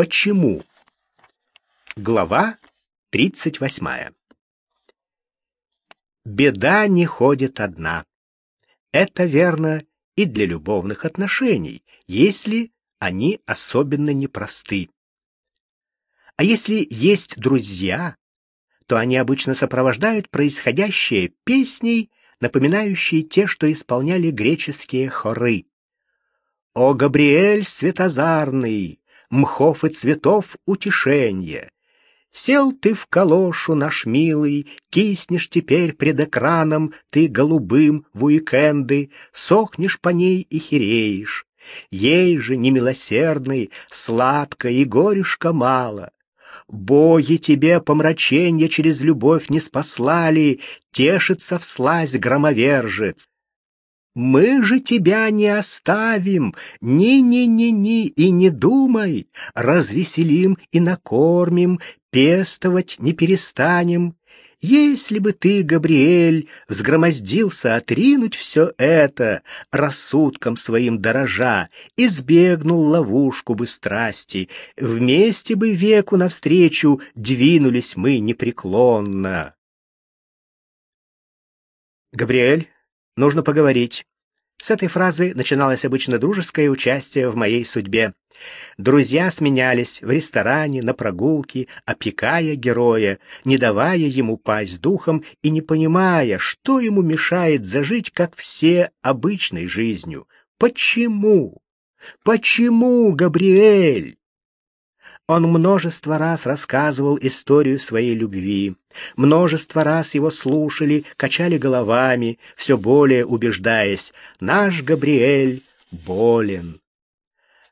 Почему? Глава 38. Беда не ходит одна. Это верно и для любовных отношений, если они особенно непросты. А если есть друзья, то они обычно сопровождают происходящее песней, напоминающей те, что исполняли греческие хоры. «О, Габриэль светозарный, мхов и цветов утешенье! Сел ты в калошу, наш милый, киснешь теперь пред экраном, ты голубым в уикенды, сохнешь по ней и хереешь. Ей же, немилосердной, сладко и горюшка мало. Боги тебе помраченья через любовь не спаслали, тешится вслазь громовержец. Мы же тебя не оставим, ни-ни-ни-ни, и не думай, развеселим и накормим, пестовать не перестанем. Если бы ты, Габриэль, взгромоздился отринуть все это, рассудком своим дорожа, избегнул ловушку бы страсти, вместе бы веку навстречу двинулись мы непреклонно. Габриэль, нужно поговорить. С этой фразы начиналось обычно дружеское участие в моей судьбе. Друзья сменялись в ресторане, на прогулке, опекая героя, не давая ему пасть духом и не понимая, что ему мешает зажить, как все, обычной жизнью. Почему? Почему, Габриэль? Он множество раз рассказывал историю своей любви. Множество раз его слушали, качали головами, все более убеждаясь, наш Габриэль болен.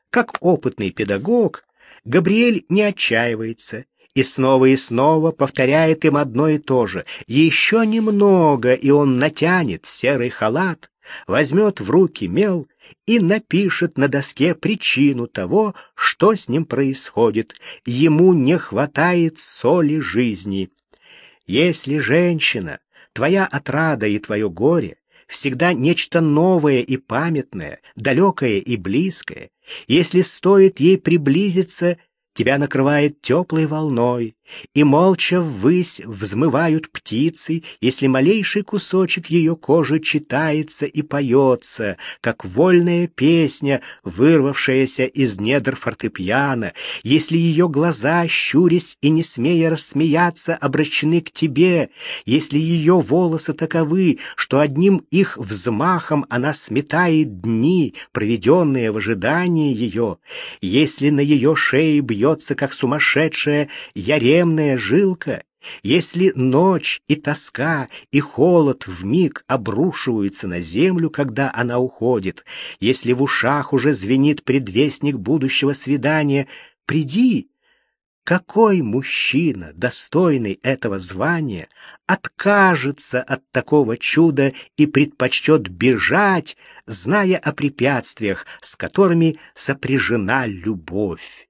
Как опытный педагог, Габриэль не отчаивается и снова и снова повторяет им одно и то же. Еще немного, и он натянет серый халат, возьмет в руки мел и напишет на доске причину того, что с ним происходит. Ему не хватает соли жизни. Если женщина, твоя отрада и твое горе, всегда нечто новое и памятное, далекое и близкое, если стоит ей приблизиться, тебя накрывает теплой волной, и молча ввысь взмывают птицы, если малейший кусочек ее кожи читается и поется, как вольная песня, вырвавшаяся из недр фортепиано, если ее глаза, щурясь и не смея рассмеяться, обращены к тебе, если ее волосы таковы, что одним их взмахом она сметает дни, проведенные в ожидании ее, если на ее шее бьется, как сумасшедшая, яре темная жилка, если ночь и тоска и холод в миг обрушиваются на землю, когда она уходит, если в ушах уже звенит предвестник будущего свидания, приди. Какой мужчина, достойный этого звания, откажется от такого чуда и предпочтет бежать, зная о препятствиях, с которыми сопряжена любовь?